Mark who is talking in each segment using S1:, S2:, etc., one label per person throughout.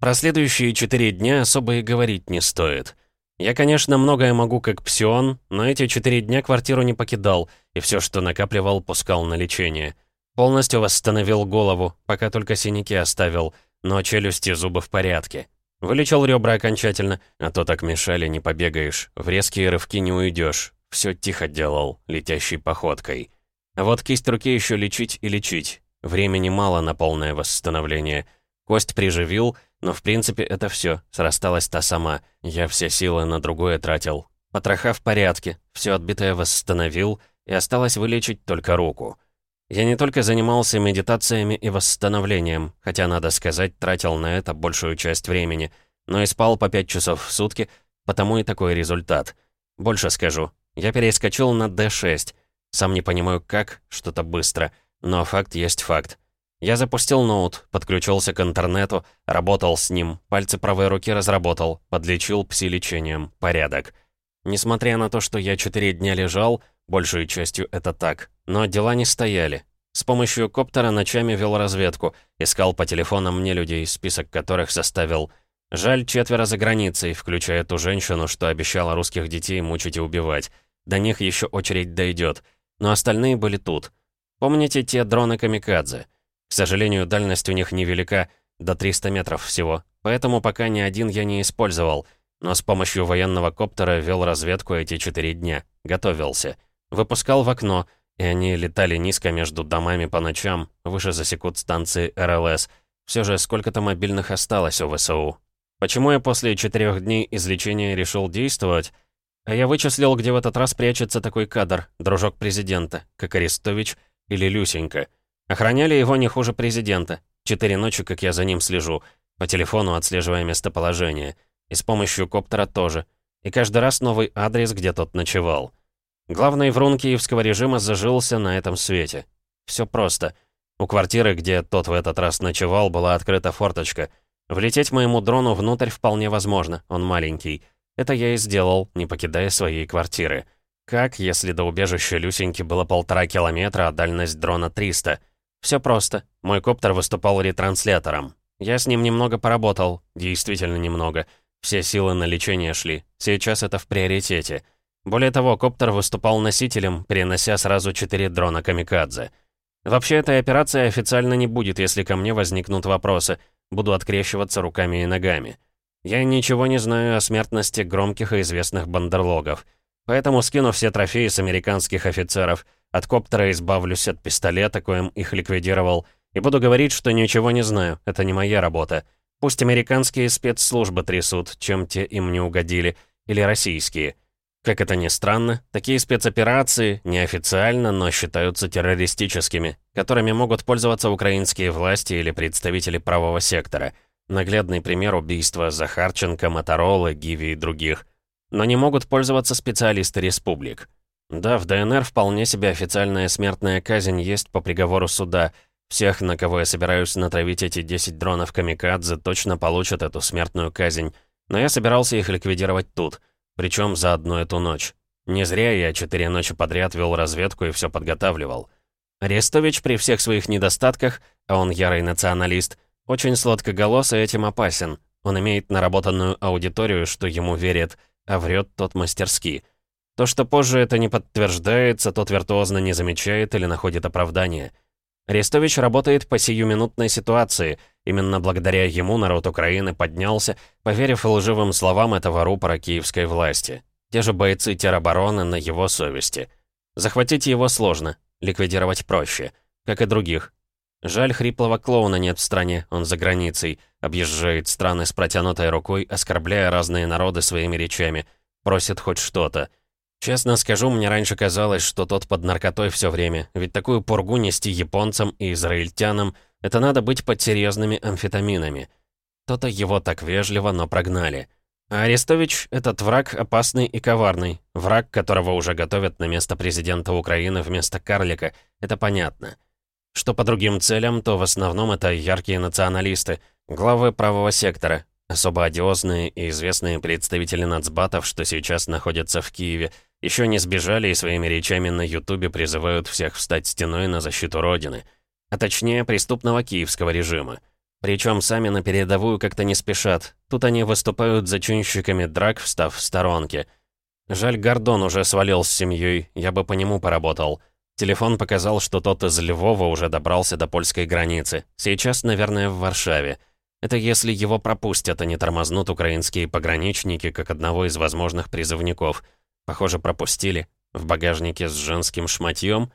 S1: Про следующие четыре дня особо и говорить не стоит. Я, конечно, многое могу как псион, но эти четыре дня квартиру не покидал, и все, что накапливал, пускал на лечение. Полностью восстановил голову, пока только синяки оставил, но челюсти зубы в порядке. Вылечил ребра окончательно, а то так мешали, не побегаешь, в резкие рывки не уйдешь. Все тихо делал, летящей походкой. А вот кисть руки еще лечить и лечить. Времени мало на полное восстановление. Кость приживил, но в принципе это все. Срасталась та сама. Я все силы на другое тратил. Потроха в порядке, все отбитое восстановил, и осталось вылечить только руку. Я не только занимался медитациями и восстановлением, хотя, надо сказать, тратил на это большую часть времени, но и спал по 5 часов в сутки, потому и такой результат. Больше скажу, я перескочил на D6. Сам не понимаю как, что-то быстро, но факт есть факт. Я запустил ноут, подключился к интернету, работал с ним, пальцы правой руки разработал, подлечил пси-лечением, порядок. Несмотря на то, что я четыре дня лежал, большей частью это так, но дела не стояли. С помощью коптера ночами вел разведку, искал по телефонам мне людей, список которых составил. Жаль, четверо за границей, включая ту женщину, что обещала русских детей мучить и убивать. До них еще очередь дойдет. Но остальные были тут. Помните те дроны-камикадзе? К сожалению, дальность у них невелика, до 300 метров всего. Поэтому пока ни один я не использовал. Но с помощью военного коптера вел разведку эти четыре дня. Готовился. Выпускал в окно, и они летали низко между домами по ночам, выше засекут станции РЛС. Все же сколько-то мобильных осталось у ВСУ. Почему я после четырех дней излечения решил действовать? А я вычислил, где в этот раз прячется такой кадр, дружок президента, как Арестович или Люсенька. Охраняли его не хуже президента. Четыре ночи, как я за ним слежу, по телефону отслеживая местоположение. И с помощью коптера тоже. И каждый раз новый адрес, где тот ночевал. Главный врун киевского режима зажился на этом свете. Все просто. У квартиры, где тот в этот раз ночевал, была открыта форточка. Влететь моему дрону внутрь вполне возможно, он маленький. Это я и сделал, не покидая своей квартиры. Как, если до убежища Люсеньки было полтора километра, а дальность дрона 300? Все просто. Мой коптер выступал ретранслятором. Я с ним немного поработал, действительно немного. Все силы на лечение шли. Сейчас это в приоритете. Более того, коптер выступал носителем, перенося сразу четыре дрона «Камикадзе». Вообще, этой операции официально не будет, если ко мне возникнут вопросы. Буду открещиваться руками и ногами. Я ничего не знаю о смертности громких и известных бандерлогов. Поэтому скину все трофеи с американских офицеров. От коптера избавлюсь от пистолета, коим их ликвидировал. И буду говорить, что ничего не знаю. Это не моя работа. Пусть американские спецслужбы трясут, чем те им не угодили. Или российские. Как это ни странно, такие спецоперации неофициально, но считаются террористическими, которыми могут пользоваться украинские власти или представители правого сектора. Наглядный пример убийства Захарченко, Моторолы, Гиви и других. Но не могут пользоваться специалисты республик. Да, в ДНР вполне себе официальная смертная казнь есть по приговору суда. Всех, на кого я собираюсь натравить эти 10 дронов камикадзе, точно получат эту смертную казнь. Но я собирался их ликвидировать тут — причем за одну эту ночь. Не зря я четыре ночи подряд вел разведку и все подготавливал. Арестович при всех своих недостатках, а он ярый националист, очень сладкоголос и этим опасен. Он имеет наработанную аудиторию, что ему верит, а врет тот мастерски. То, что позже это не подтверждается, тот виртуозно не замечает или находит оправдание. Арестович работает по сиюминутной ситуации — Именно благодаря ему народ Украины поднялся, поверив лживым словам этого рупора киевской власти. Те же бойцы теробороны на его совести. Захватить его сложно, ликвидировать проще, как и других. Жаль, хриплого клоуна нет в стране, он за границей, объезжает страны с протянутой рукой, оскорбляя разные народы своими речами, просит хоть что-то. Честно скажу, мне раньше казалось, что тот под наркотой все время, ведь такую пургу нести японцам и израильтянам — это надо быть под серьезными амфетаминами. То-то его так вежливо, но прогнали. А Арестович — этот враг опасный и коварный. Враг, которого уже готовят на место президента Украины вместо карлика. Это понятно. Что по другим целям, то в основном это яркие националисты, главы правого сектора, особо одиозные и известные представители нацбатов, что сейчас находятся в Киеве, еще не сбежали и своими речами на Ютубе призывают всех встать стеной на защиту Родины — а точнее преступного киевского режима. Причем сами на передовую как-то не спешат. Тут они выступают зачинщиками драк, встав в сторонке. Жаль, Гордон уже свалил с семьей, я бы по нему поработал. Телефон показал, что тот из Львова уже добрался до польской границы. Сейчас, наверное, в Варшаве. Это если его пропустят, а не тормознут украинские пограничники, как одного из возможных призывников. Похоже, пропустили. В багажнике с женским шматьем.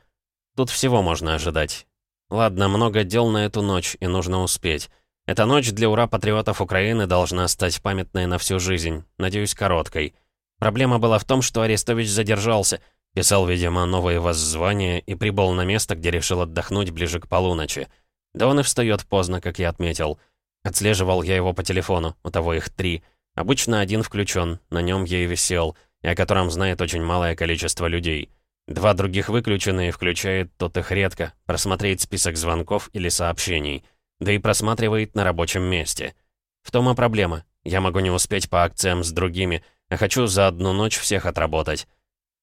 S1: Тут всего можно ожидать. Ладно, много дел на эту ночь, и нужно успеть. Эта ночь для ура-патриотов Украины должна стать памятной на всю жизнь, надеюсь, короткой. Проблема была в том, что Арестович задержался, писал, видимо, новые воззвания и прибыл на место, где решил отдохнуть ближе к полуночи. Да он и встает поздно, как я отметил. Отслеживал я его по телефону, у того их три. Обычно один включен, на нем я и висел, и о котором знает очень малое количество людей. Два других выключены и включает тот их редко, просмотреть список звонков или сообщений, да и просматривает на рабочем месте. В том и проблема. Я могу не успеть по акциям с другими, а хочу за одну ночь всех отработать.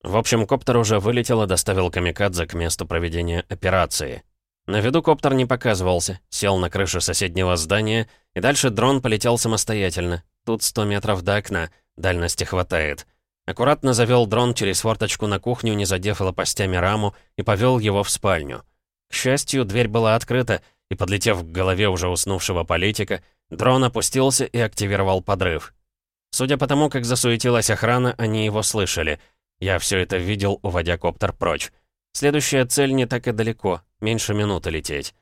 S1: В общем, коптер уже вылетел и доставил Камикадзе к месту проведения операции. На виду коптер не показывался, сел на крышу соседнего здания, и дальше дрон полетел самостоятельно. Тут 100 метров до окна, дальности хватает. Аккуратно завел дрон через форточку на кухню, не задев лопастями раму, и повел его в спальню. К счастью, дверь была открыта, и, подлетев к голове уже уснувшего политика, дрон опустился и активировал подрыв. Судя по тому, как засуетилась охрана, они его слышали. Я все это видел, уводя коптер прочь. Следующая цель не так и далеко, меньше минуты лететь.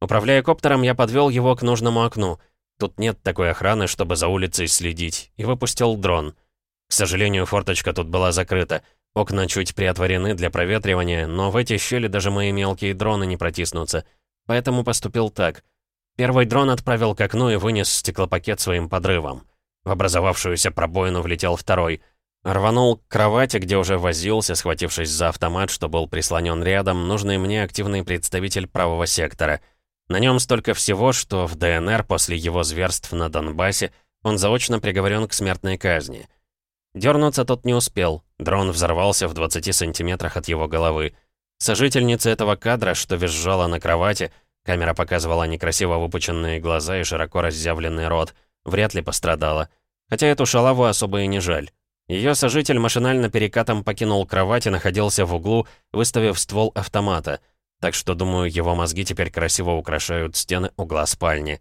S1: Управляя коптером, я подвел его к нужному окну. Тут нет такой охраны, чтобы за улицей следить, и выпустил дрон. К сожалению, форточка тут была закрыта. Окна чуть приотворены для проветривания, но в эти щели даже мои мелкие дроны не протиснутся. Поэтому поступил так. Первый дрон отправил к окну и вынес стеклопакет своим подрывом. В образовавшуюся пробоину влетел второй. Рванул к кровати, где уже возился, схватившись за автомат, что был прислонен рядом, нужный мне активный представитель правого сектора. На нем столько всего, что в ДНР после его зверств на Донбассе он заочно приговорен к смертной казни. Дернуться тот не успел. Дрон взорвался в 20 сантиметрах от его головы. Сожительница этого кадра, что визжала на кровати, камера показывала некрасиво выпученные глаза и широко разъявленный рот, вряд ли пострадала. Хотя эту шалаву особо и не жаль. Ее сожитель машинально перекатом покинул кровать и находился в углу, выставив ствол автомата. Так что, думаю, его мозги теперь красиво украшают стены угла спальни.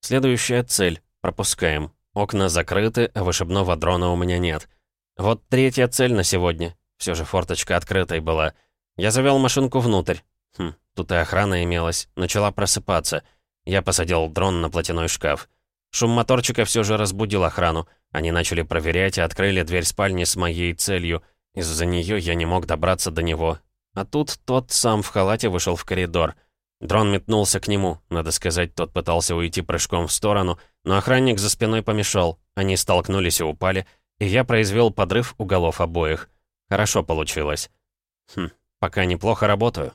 S1: Следующая цель. Пропускаем. Окна закрыты, а вышибного дрона у меня нет. Вот третья цель на сегодня. Все же форточка открытой была. Я завел машинку внутрь. Хм, тут и охрана имелась. Начала просыпаться. Я посадил дрон на платяной шкаф. Шум моторчика все же разбудил охрану. Они начали проверять и открыли дверь спальни с моей целью. Из-за нее я не мог добраться до него. А тут тот сам в халате вышел в коридор. Дрон метнулся к нему. Надо сказать, тот пытался уйти прыжком в сторону, но охранник за спиной помешал. Они столкнулись и упали, и я произвел подрыв у голов обоих. Хорошо получилось. Хм, пока неплохо работаю.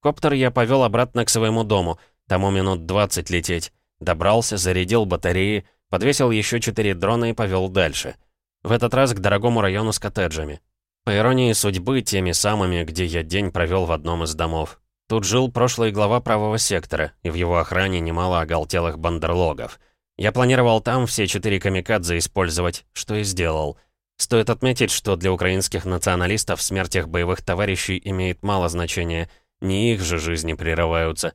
S1: Коптер я повел обратно к своему дому. Тому минут 20 лететь. Добрался, зарядил батареи, подвесил еще четыре дрона и повел дальше. В этот раз к дорогому району с коттеджами. По иронии судьбы, теми самыми, где я день провел в одном из домов. Тут жил прошлый глава правого сектора, и в его охране немало оголтелых бандерлогов. Я планировал там все четыре камикадзе использовать, что и сделал. Стоит отметить, что для украинских националистов смерть их боевых товарищей имеет мало значения, не их же жизни прерываются.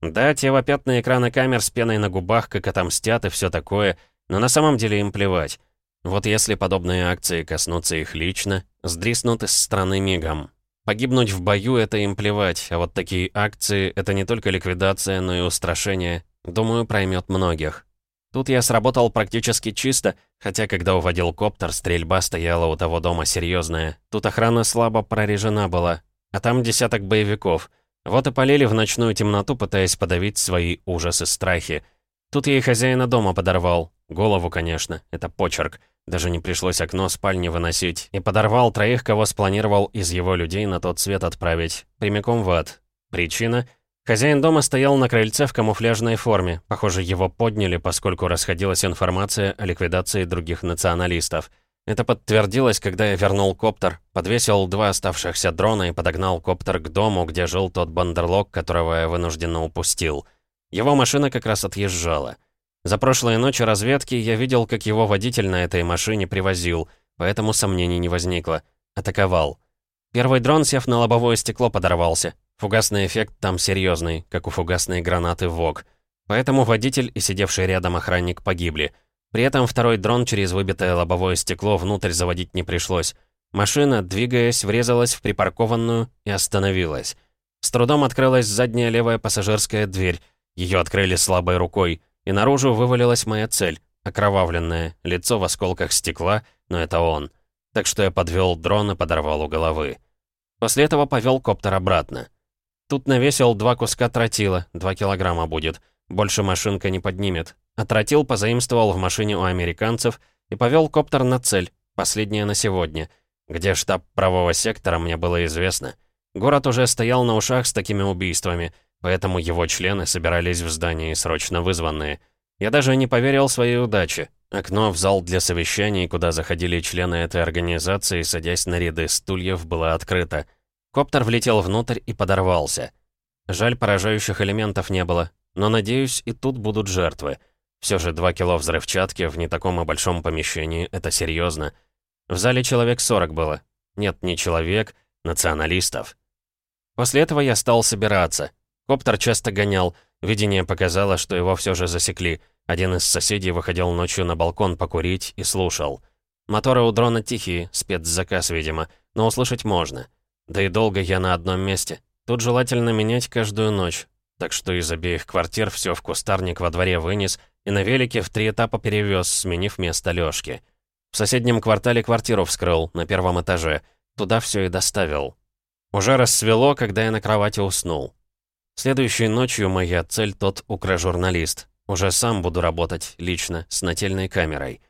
S1: Да, те вопят на экраны камер с пеной на губах, как отомстят и все такое, но на самом деле им плевать. Вот если подобные акции коснутся их лично, сдриснут из страны мигом. Погибнуть в бою — это им плевать, а вот такие акции — это не только ликвидация, но и устрашение. Думаю, проймет многих. Тут я сработал практически чисто, хотя когда уводил коптер, стрельба стояла у того дома серьезная. Тут охрана слабо прорежена была, а там десяток боевиков. Вот и полили в ночную темноту, пытаясь подавить свои ужасы страхи. Тут я и хозяина дома подорвал. Голову, конечно, это почерк. Даже не пришлось окно спальни выносить. И подорвал троих, кого спланировал из его людей на тот свет отправить. Прямиком в ад. Причина? Хозяин дома стоял на крыльце в камуфляжной форме. Похоже, его подняли, поскольку расходилась информация о ликвидации других националистов. Это подтвердилось, когда я вернул коптер, подвесил два оставшихся дрона и подогнал коптер к дому, где жил тот бандерлог, которого я вынужденно упустил. Его машина как раз отъезжала. За прошлые ночи разведки я видел, как его водитель на этой машине привозил, поэтому сомнений не возникло. Атаковал. Первый дрон, сев на лобовое стекло, подорвался. Фугасный эффект там серьезный, как у фугасной гранаты ВОГ. Поэтому водитель и сидевший рядом охранник погибли. При этом второй дрон через выбитое лобовое стекло внутрь заводить не пришлось. Машина, двигаясь, врезалась в припаркованную и остановилась. С трудом открылась задняя левая пассажирская дверь. Ее открыли слабой рукой, и наружу вывалилась моя цель, окровавленное, лицо в осколках стекла, но это он. Так что я подвел дрон и подорвал у головы. После этого повел коптер обратно. Тут навесил два куска тротила, два килограмма будет. Больше машинка не поднимет. А тротил позаимствовал в машине у американцев и повел коптер на цель, последняя на сегодня. Где штаб правого сектора, мне было известно. Город уже стоял на ушах с такими убийствами, поэтому его члены собирались в здании, срочно вызванные. Я даже не поверил своей удаче. Окно в зал для совещаний, куда заходили члены этой организации, садясь на ряды стульев, было открыто. Коптер влетел внутрь и подорвался. Жаль, поражающих элементов не было, но, надеюсь, и тут будут жертвы. Все же два кило взрывчатки в не таком и большом помещении — это серьезно. В зале человек 40 было. Нет, не человек, националистов. После этого я стал собираться. Коптер часто гонял. Видение показало, что его все же засекли. Один из соседей выходил ночью на балкон покурить и слушал. Моторы у дрона тихие, спецзаказ, видимо, но услышать можно. Да и долго я на одном месте. Тут желательно менять каждую ночь. Так что из обеих квартир все в кустарник во дворе вынес и на велике в три этапа перевез, сменив место Лёшки. В соседнем квартале квартиру вскрыл, на первом этаже. Туда все и доставил. Уже рассвело, когда я на кровати уснул. Следующей ночью моя цель тот укрожурналист. Уже сам буду работать, лично, с нательной камерой.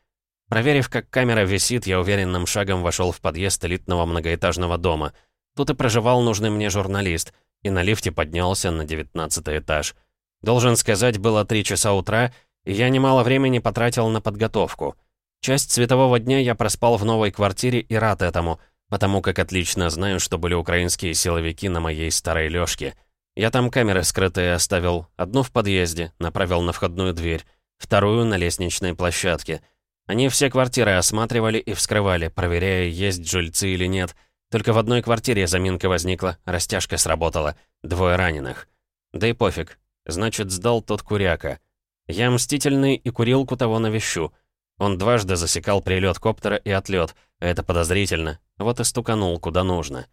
S1: Проверив, как камера висит, я уверенным шагом вошел в подъезд элитного многоэтажного дома. Тут и проживал нужный мне журналист, и на лифте поднялся на девятнадцатый этаж. Должен сказать, было три часа утра, и я немало времени потратил на подготовку. Часть светового дня я проспал в новой квартире и рад этому, потому как отлично знаю, что были украинские силовики на моей старой лёжке. Я там камеры скрытые оставил, одну в подъезде, направил на входную дверь, вторую на лестничной площадке. Они все квартиры осматривали и вскрывали, проверяя, есть жильцы или нет. Только в одной квартире заминка возникла, растяжка сработала, двое раненых. Да и пофиг, значит, сдал тот куряка. Я мстительный и курилку того навещу. Он дважды засекал прилет коптера и отлет. Это подозрительно. Вот и стуканул куда нужно.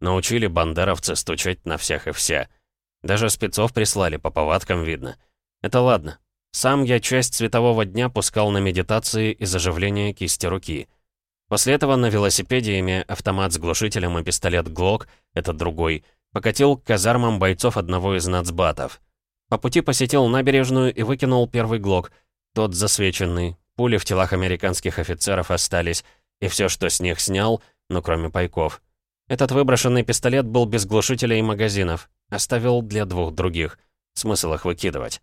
S1: Научили бандеровцы стучать на всех и вся. Даже спецов прислали, по повадкам видно. Это ладно. Сам я часть светового дня пускал на медитации и заживление кисти руки. После этого на велосипеде, имея автомат с глушителем и пистолет ГЛОК, это другой, покатил к казармам бойцов одного из нацбатов. По пути посетил набережную и выкинул первый ГЛОК, тот засвеченный, Пули в телах американских офицеров остались, и все, что с них снял, ну кроме пайков. Этот выброшенный пистолет был без глушителя и магазинов. Оставил для двух других. Смысл их выкидывать.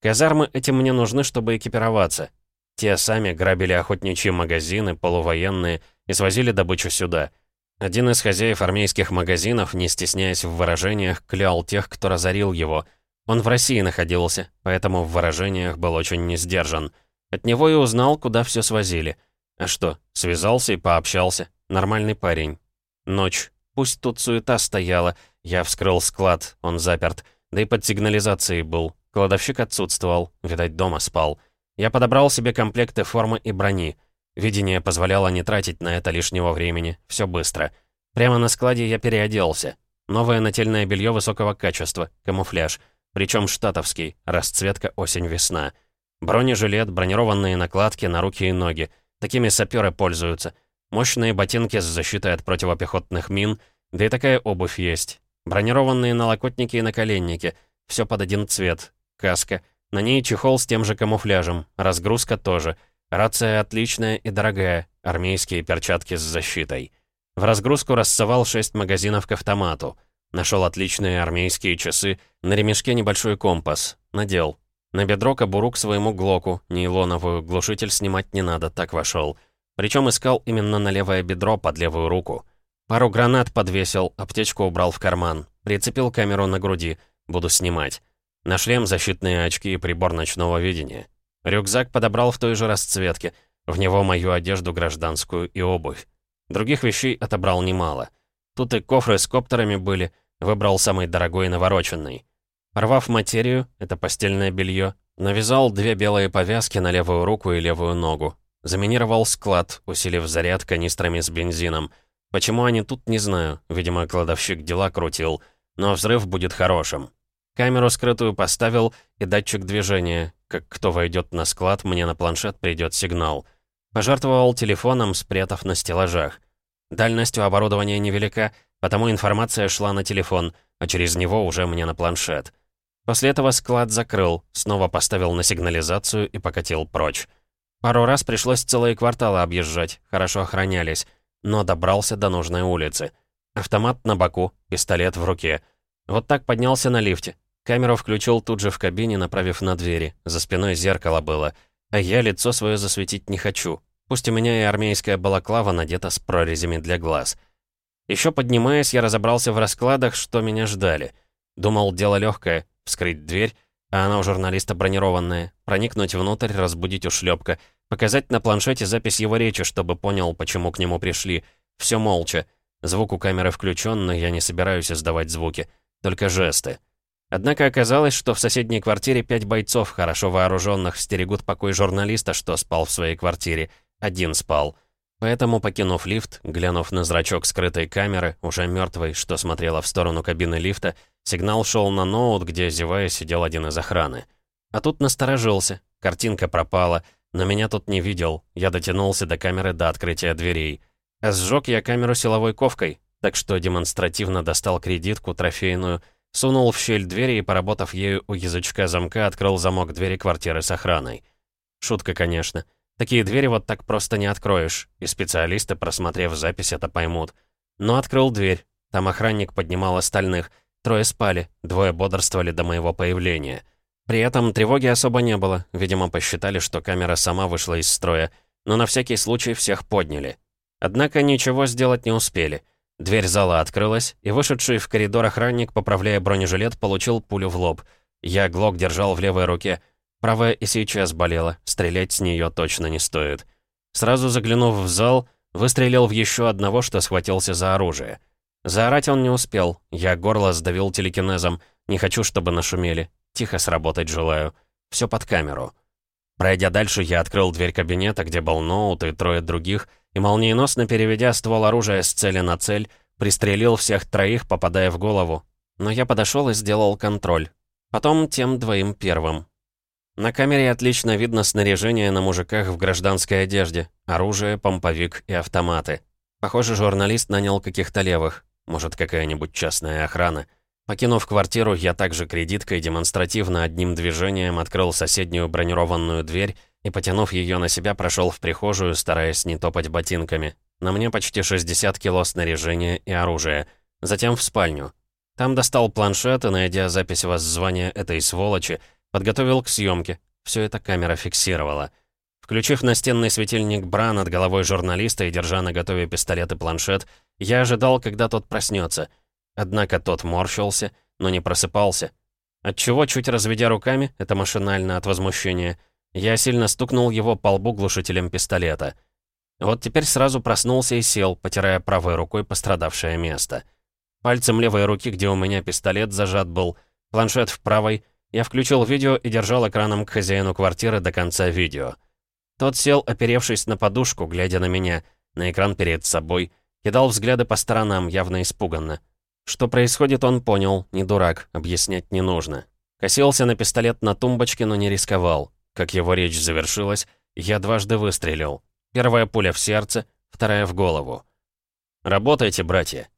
S1: Казармы эти мне нужны, чтобы экипироваться. Те сами грабили охотничьи магазины, полувоенные, и свозили добычу сюда. Один из хозяев армейских магазинов, не стесняясь в выражениях, клял тех, кто разорил его. Он в России находился, поэтому в выражениях был очень несдержан. От него и узнал, куда все свозили. А что, связался и пообщался. Нормальный парень. Ночь. Пусть тут суета стояла. Я вскрыл склад, он заперт. Да и под сигнализацией был. Кладовщик отсутствовал, видать, дома спал. Я подобрал себе комплекты формы и брони. Видение позволяло не тратить на это лишнего времени. Все быстро. Прямо на складе я переоделся. Новое нательное белье высокого качества, камуфляж. Причем штатовский, расцветка осень-весна. Бронежилет, бронированные накладки на руки и ноги. Такими саперы пользуются. Мощные ботинки с защитой от противопехотных мин, да и такая обувь есть. Бронированные налокотники и наколенники. Все под один цвет. Каска. На ней чехол с тем же камуфляжем. Разгрузка тоже. Рация отличная и дорогая. Армейские перчатки с защитой. В разгрузку рассовал шесть магазинов к автомату. Нашел отличные армейские часы. На ремешке небольшой компас. Надел. На бедро кобуру к своему глоку, нейлоновую, глушитель снимать не надо, так вошел. Причем искал именно на левое бедро под левую руку. Пару гранат подвесил, аптечку убрал в карман. Прицепил камеру на груди. Буду снимать. На шлем защитные очки и прибор ночного видения. Рюкзак подобрал в той же расцветке. В него мою одежду гражданскую и обувь. Других вещей отобрал немало. Тут и кофры с коптерами были, выбрал самый дорогой и навороченный. Порвав материю, это постельное белье, навязал две белые повязки на левую руку и левую ногу. Заминировал склад, усилив заряд канистрами с бензином. Почему они тут, не знаю. Видимо, кладовщик дела крутил. Но взрыв будет хорошим. Камеру скрытую поставил и датчик движения. Как кто войдет на склад, мне на планшет придет сигнал. Пожертвовал телефоном, спрятав на стеллажах. Дальность у оборудования невелика, потому информация шла на телефон, а через него уже мне на планшет. После этого склад закрыл, снова поставил на сигнализацию и покатил прочь. Пару раз пришлось целые кварталы объезжать, хорошо охранялись, но добрался до нужной улицы. Автомат на боку, пистолет в руке. Вот так поднялся на лифте. Камеру включил тут же в кабине, направив на двери. За спиной зеркало было. А я лицо свое засветить не хочу. Пусть у меня и армейская балаклава надета с прорезями для глаз. Еще поднимаясь, я разобрался в раскладах, что меня ждали. Думал, дело легкое — вскрыть дверь, а она у журналиста бронированная, проникнуть внутрь, разбудить ушлепка, показать на планшете запись его речи, чтобы понял, почему к нему пришли. Все молча. Звук у камеры включен, но я не собираюсь издавать звуки, только жесты. Однако оказалось, что в соседней квартире пять бойцов, хорошо вооруженных, стерегут покой журналиста, что спал в своей квартире. Один спал. Поэтому, покинув лифт, глянув на зрачок скрытой камеры, уже мертвой, что смотрела в сторону кабины лифта, сигнал шел на ноут, где, зевая, сидел один из охраны. А тут насторожился, картинка пропала, но меня тут не видел, я дотянулся до камеры до открытия дверей. А сжег я камеру силовой ковкой, так что демонстративно достал кредитку трофейную, сунул в щель двери и, поработав ею у язычка замка, открыл замок двери квартиры с охраной. Шутка, конечно. Такие двери вот так просто не откроешь, и специалисты, просмотрев запись, это поймут. Но открыл дверь. Там охранник поднимал остальных. Трое спали, двое бодрствовали до моего появления. При этом тревоги особо не было. Видимо, посчитали, что камера сама вышла из строя. Но на всякий случай всех подняли. Однако ничего сделать не успели. Дверь зала открылась, и вышедший в коридор охранник, поправляя бронежилет, получил пулю в лоб. Я глок держал в левой руке, Правая и сейчас болела, стрелять с нее точно не стоит. Сразу заглянув в зал, выстрелил в еще одного, что схватился за оружие. Заорать он не успел, я горло сдавил телекинезом, не хочу, чтобы нашумели. Тихо сработать желаю. Все под камеру. Пройдя дальше, я открыл дверь кабинета, где был ноут и трое других, и молниеносно переведя ствол оружия с цели на цель, пристрелил всех троих, попадая в голову. Но я подошел и сделал контроль. Потом тем двоим первым. На камере отлично видно снаряжение на мужиках в гражданской одежде. Оружие, помповик и автоматы. Похоже, журналист нанял каких-то левых. Может, какая-нибудь частная охрана. Покинув квартиру, я также кредиткой демонстративно одним движением открыл соседнюю бронированную дверь и, потянув ее на себя, прошел в прихожую, стараясь не топать ботинками. На мне почти 60 кило снаряжения и оружия. Затем в спальню. Там достал планшет и, найдя запись воззвания этой сволочи, Подготовил к съемке. Все это камера фиксировала. Включив настенный светильник Бра над головой журналиста и держа на готове пистолет и планшет, я ожидал, когда тот проснется. Однако тот морщился, но не просыпался. Отчего, чуть разведя руками, это машинально от возмущения, я сильно стукнул его по лбу глушителем пистолета. Вот теперь сразу проснулся и сел, потирая правой рукой пострадавшее место. Пальцем левой руки, где у меня пистолет зажат был, планшет в правой, я включил видео и держал экраном к хозяину квартиры до конца видео. Тот сел, оперевшись на подушку, глядя на меня, на экран перед собой, кидал взгляды по сторонам, явно испуганно. Что происходит, он понял, не дурак, объяснять не нужно. Косился на пистолет на тумбочке, но не рисковал. Как его речь завершилась, я дважды выстрелил. Первая пуля в сердце, вторая в голову. «Работайте, братья!»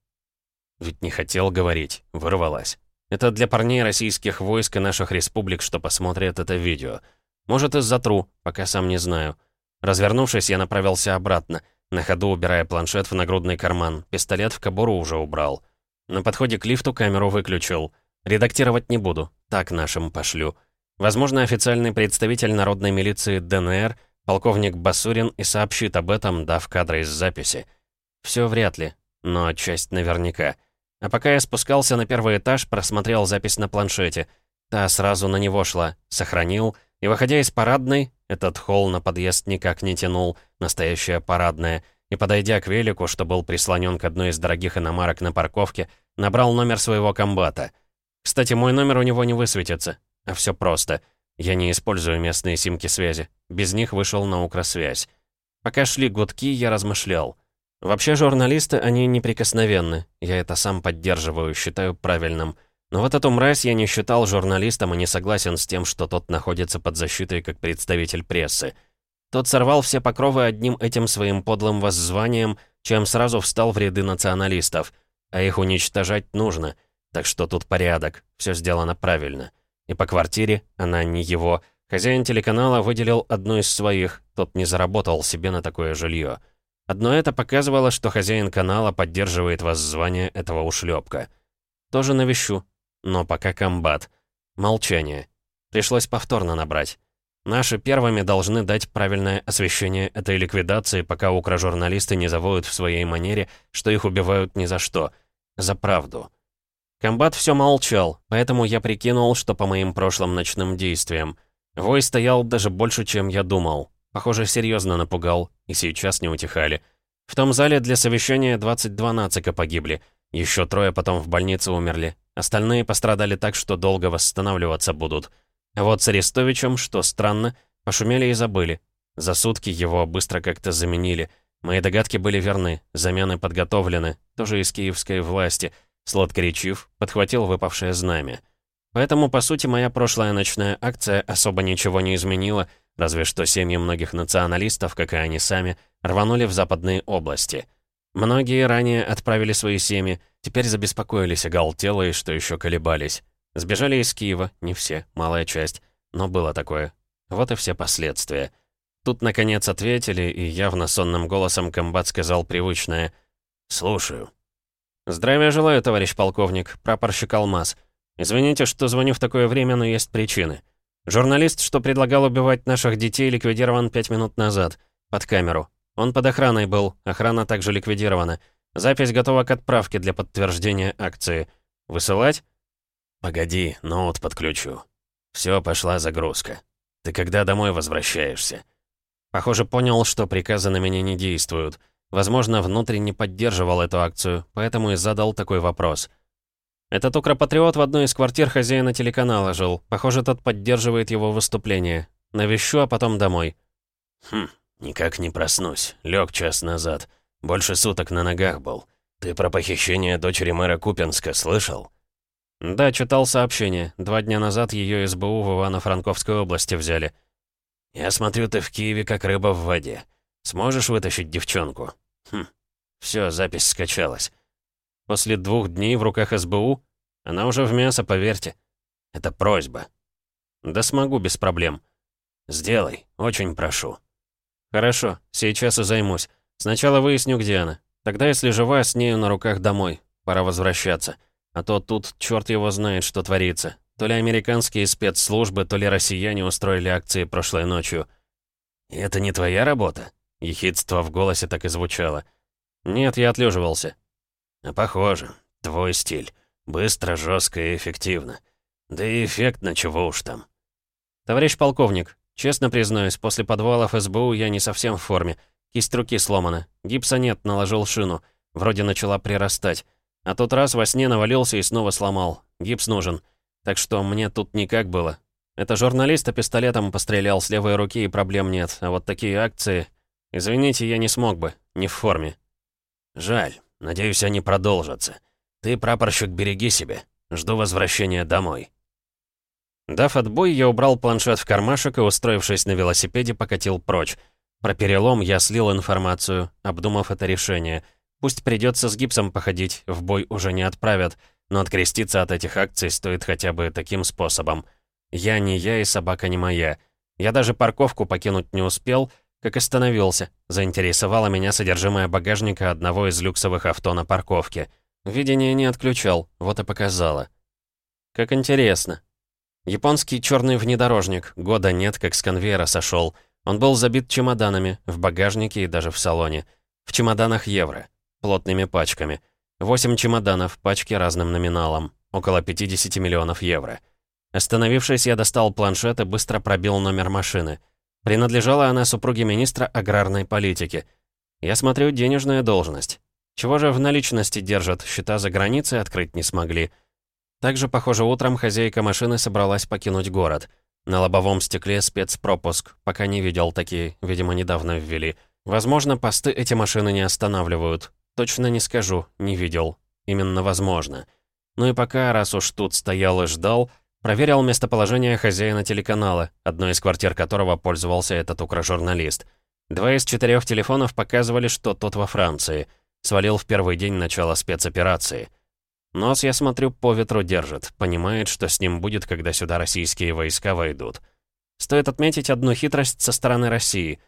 S1: Ведь не хотел говорить, вырвалась. Это для парней российских войск и наших республик, что посмотрят это видео. Может, из-за тру, пока сам не знаю. Развернувшись, я направился обратно, на ходу убирая планшет в нагрудный карман. Пистолет в кобуру уже убрал. На подходе к лифту камеру выключил. Редактировать не буду, так нашим пошлю. Возможно, официальный представитель народной милиции ДНР, полковник Басурин, и сообщит об этом, дав кадры из записи. Все вряд ли, но часть наверняка. А пока я спускался на первый этаж, просмотрел запись на планшете. Та сразу на него шла, сохранил, и, выходя из парадной, этот холл на подъезд никак не тянул, настоящая парадная, и, подойдя к велику, что был прислонен к одной из дорогих иномарок на парковке, набрал номер своего комбата. Кстати, мой номер у него не высветится. А все просто. Я не использую местные симки связи. Без них вышел на укросвязь. Пока шли гудки, я размышлял. Вообще журналисты, они неприкосновенны. Я это сам поддерживаю, считаю правильным. Но вот эту мразь я не считал журналистом и не согласен с тем, что тот находится под защитой как представитель прессы. Тот сорвал все покровы одним этим своим подлым воззванием, чем сразу встал в ряды националистов. А их уничтожать нужно. Так что тут порядок, все сделано правильно. И по квартире, она не его, хозяин телеканала выделил одну из своих, тот не заработал себе на такое жилье. Одно это показывало, что хозяин канала поддерживает воззвание этого ушлепка. Тоже навещу, но пока комбат. Молчание. Пришлось повторно набрать. Наши первыми должны дать правильное освещение этой ликвидации, пока укрожурналисты не завоют в своей манере, что их убивают ни за что. За правду. Комбат все молчал, поэтому я прикинул, что по моим прошлым ночным действиям. Вой стоял даже больше, чем я думал. Похоже, серьезно напугал, и сейчас не утихали. В том зале для совещания 22 нацика погибли. Еще трое потом в больнице умерли. Остальные пострадали так, что долго восстанавливаться будут. А вот с Арестовичем, что странно, пошумели и забыли. За сутки его быстро как-то заменили. Мои догадки были верны, замены подготовлены, тоже из киевской власти. Сладкоречив, подхватил выпавшее знамя. Поэтому, по сути, моя прошлая ночная акция особо ничего не изменила, разве что семьи многих националистов, как и они сами, рванули в западные области. Многие ранее отправили свои семьи, теперь забеспокоились оголтелые, что еще колебались. Сбежали из Киева, не все, малая часть, но было такое. Вот и все последствия. Тут, наконец, ответили, и явно сонным голосом комбат сказал привычное «Слушаю». «Здравия желаю, товарищ полковник, прапорщик Алмаз. Извините, что звоню в такое время, но есть причины. Журналист, что предлагал убивать наших детей, ликвидирован пять минут назад. Под камеру. Он под охраной был, охрана также ликвидирована. Запись готова к отправке для подтверждения акции. Высылать? Погоди, ноут подключу. Все, пошла загрузка. Ты когда домой возвращаешься? Похоже, понял, что приказы на меня не действуют. Возможно, внутренне поддерживал эту акцию, поэтому и задал такой вопрос — этот укропатриот в одной из квартир хозяина телеканала жил. Похоже, тот поддерживает его выступление. Навещу, а потом домой. Хм, никак не проснусь. Лег час назад. Больше суток на ногах был. Ты про похищение дочери мэра Купинска слышал? Да, читал сообщение. Два дня назад ее СБУ в Ивано-Франковской области взяли. Я смотрю, ты в Киеве как рыба в воде. Сможешь вытащить девчонку? Хм, все, запись скачалась. После двух дней в руках СБУ? Она уже в мясо, поверьте. Это просьба. Да смогу, без проблем. Сделай, очень прошу. Хорошо, сейчас и займусь. Сначала выясню, где она. Тогда, если жива, с нею на руках домой. Пора возвращаться. А то тут черт его знает, что творится. То ли американские спецслужбы, то ли россияне устроили акции прошлой ночью. «И это не твоя работа?» Ехидство в голосе так и звучало. «Нет, я отлеживался. Похоже. Твой стиль. Быстро, жестко и эффективно. Да и эффектно, чего уж там. Товарищ полковник, честно признаюсь, после подвалов СБУ я не совсем в форме. Кисть руки сломана. Гипса нет, наложил шину. Вроде начала прирастать. А тот раз во сне навалился и снова сломал. Гипс нужен. Так что мне тут никак было. Это журналиста пистолетом пострелял с левой руки и проблем нет. А вот такие акции... Извините, я не смог бы. Не в форме. Жаль. Надеюсь, они продолжатся. Ты, прапорщик, береги себя. Жду возвращения домой». Дав отбой, я убрал планшет в кармашек и, устроившись на велосипеде, покатил прочь. Про перелом я слил информацию, обдумав это решение. Пусть придется с гипсом походить, в бой уже не отправят, но откреститься от этих акций стоит хотя бы таким способом. Я не я и собака не моя. Я даже парковку покинуть не успел, как остановился, заинтересовало меня содержимое багажника одного из люксовых авто на парковке. Видение не отключал, вот и показало. Как интересно. Японский черный внедорожник, года нет, как с конвейера сошел. Он был забит чемоданами, в багажнике и даже в салоне. В чемоданах евро, плотными пачками. Восемь чемоданов, пачки разным номиналом, около 50 миллионов евро. Остановившись, я достал планшет и быстро пробил номер машины. Принадлежала она супруге министра аграрной политики. Я смотрю, денежная должность. Чего же в наличности держат, счета за границей открыть не смогли. Также, похоже, утром хозяйка машины собралась покинуть город. На лобовом стекле спецпропуск, пока не видел такие, видимо, недавно ввели. Возможно, посты эти машины не останавливают. Точно не скажу, не видел. Именно возможно. Ну и пока, раз уж тут стоял и ждал, проверил местоположение хозяина телеканала, одной из квартир которого пользовался этот укрожурналист. Два из четырех телефонов показывали, что тот во Франции — Свалил в первый день начала спецоперации. Нос, я смотрю, по ветру держит, понимает, что с ним будет, когда сюда российские войска войдут. Стоит отметить одну хитрость со стороны России.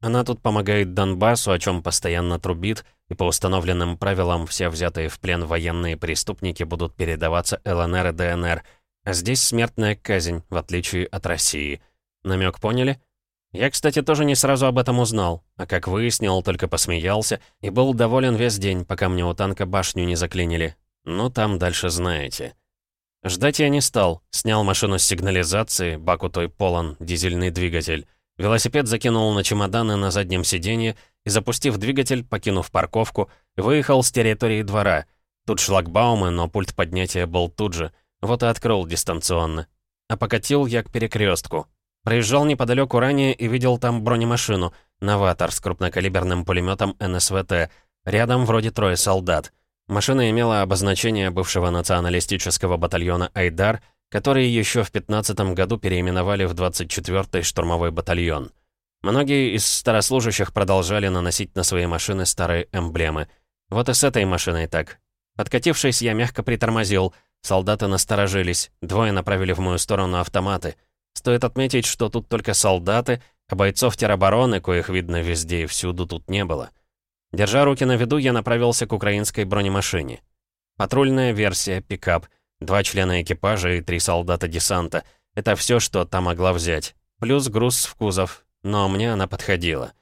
S1: Она тут помогает Донбассу, о чем постоянно трубит, и по установленным правилам все взятые в плен военные преступники будут передаваться ЛНР и ДНР, а здесь смертная казнь, в отличие от России. Намек поняли? Я, кстати, тоже не сразу об этом узнал, а как выяснил, только посмеялся и был доволен весь день, пока мне у танка башню не заклинили. Ну, там дальше знаете. Ждать я не стал. Снял машину с сигнализации, бак у той полон, дизельный двигатель. Велосипед закинул на чемоданы на заднем сиденье и, запустив двигатель, покинув парковку, выехал с территории двора. Тут шлагбаумы, но пульт поднятия был тут же. Вот и открыл дистанционно. А покатил я к перекрестку. Проезжал неподалеку ранее и видел там бронемашину, новатор с крупнокалиберным пулеметом НСВТ. Рядом вроде трое солдат. Машина имела обозначение бывшего националистического батальона «Айдар», который еще в 15 году переименовали в 24-й штурмовой батальон. Многие из старослужащих продолжали наносить на свои машины старые эмблемы. Вот и с этой машиной так. Подкатившись, я мягко притормозил. Солдаты насторожились. Двое направили в мою сторону автоматы — Стоит отметить, что тут только солдаты, а бойцов теробороны, коих видно везде и всюду, тут не было. Держа руки на виду, я направился к украинской бронемашине. Патрульная версия, пикап, два члена экипажа и три солдата десанта. Это все, что та могла взять. Плюс груз в кузов, но мне она подходила.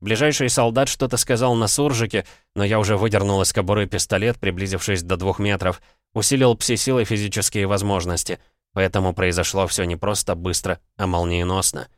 S1: Ближайший солдат что-то сказал на суржике, но я уже выдернул из кобуры пистолет, приблизившись до двух метров, усилил пси-силы физические возможности — Поэтому произошло все не просто быстро, а молниеносно.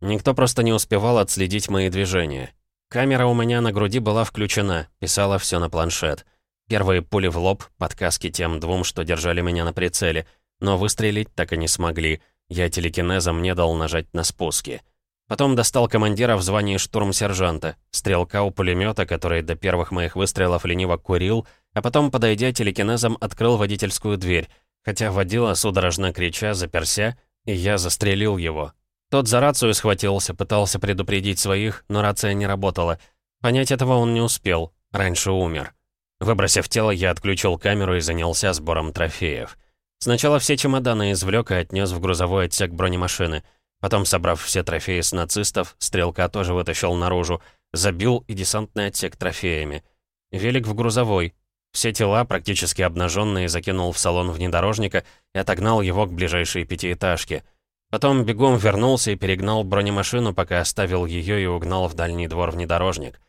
S1: Никто просто не успевал отследить мои движения. Камера у меня на груди была включена, писала все на планшет. Первые пули в лоб, подказки тем двум, что держали меня на прицеле. Но выстрелить так и не смогли. Я телекинезом не дал нажать на спуски. Потом достал командира в звании штурм-сержанта, стрелка у пулемета, который до первых моих выстрелов лениво курил, а потом, подойдя телекинезом, открыл водительскую дверь, Хотя водила, судорожно крича, заперся, и я застрелил его. Тот за рацию схватился, пытался предупредить своих, но рация не работала. Понять этого он не успел, раньше умер. Выбросив тело, я отключил камеру и занялся сбором трофеев. Сначала все чемоданы извлек и отнес в грузовой отсек бронемашины. Потом, собрав все трофеи с нацистов, стрелка тоже вытащил наружу, забил и десантный отсек трофеями. Велик в грузовой, все тела, практически обнаженные, закинул в салон внедорожника и отогнал его к ближайшей пятиэтажке. Потом бегом вернулся и перегнал бронемашину, пока оставил ее и угнал в дальний двор внедорожник.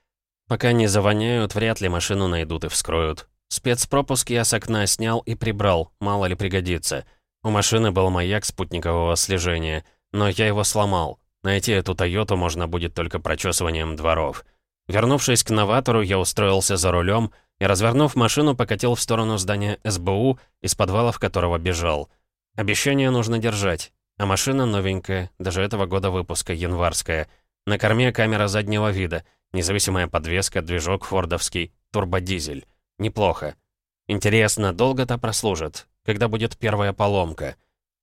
S1: Пока не завоняют, вряд ли машину найдут и вскроют. Спецпропуск я с окна снял и прибрал, мало ли пригодится. У машины был маяк спутникового слежения, но я его сломал. Найти эту «Тойоту» можно будет только прочесыванием дворов. Вернувшись к новатору, я устроился за рулем — и, развернув машину, покатил в сторону здания СБУ, из подвала в которого бежал. Обещание нужно держать. А машина новенькая, даже этого года выпуска, январская. На корме камера заднего вида, независимая подвеска, движок фордовский, турбодизель. Неплохо. Интересно, долго-то прослужит? Когда будет первая поломка?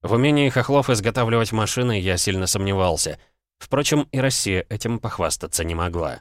S1: В умении хохлов изготавливать машины я сильно сомневался. Впрочем, и Россия этим похвастаться не могла.